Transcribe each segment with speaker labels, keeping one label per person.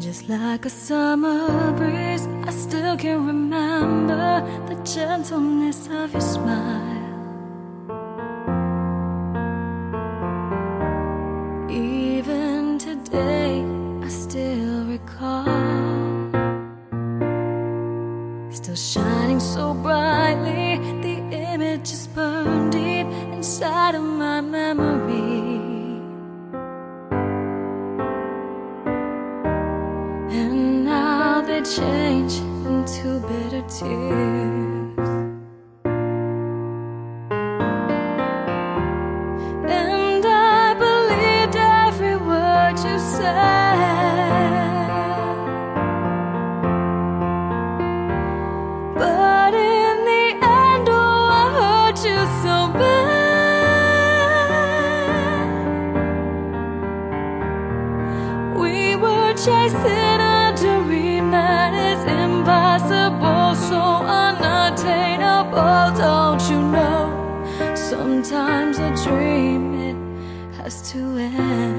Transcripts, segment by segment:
Speaker 1: Just like a summer breeze, I still can remember the gentleness of your smile. Even today, I still recall. Still shining so brightly, the image is burned deep inside of my memory. Now change into bitter tears. And I believed every word you said. But in the end, oh, I hurt you so bad. We were chasing Sometimes a dream it has to end.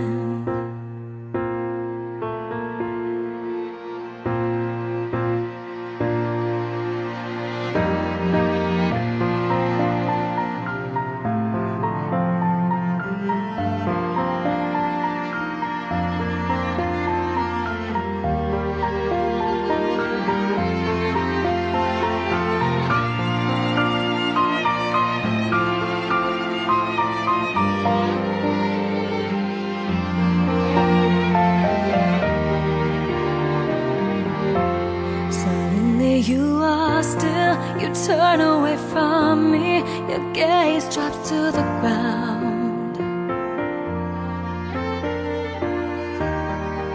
Speaker 1: You are still, you turn away from me, your gaze drops to the ground.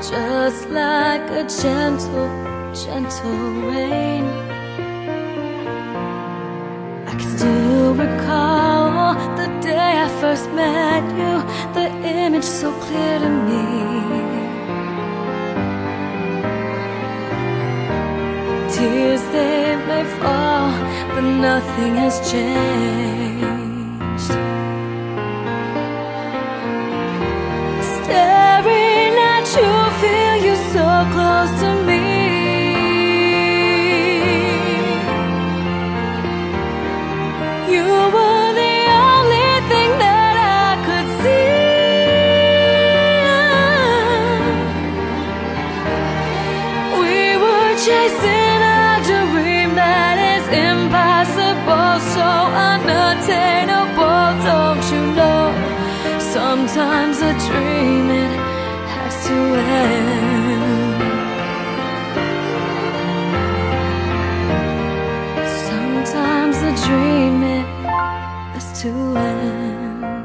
Speaker 1: Just like a gentle, gentle rain. I can still recall first met you, the image so clear to me. Tears they may fall, but nothing has changed. Chasing a dream that is impossible, so unattainable. Don't you know? Sometimes a dream it has to end. Sometimes a dream it has to end.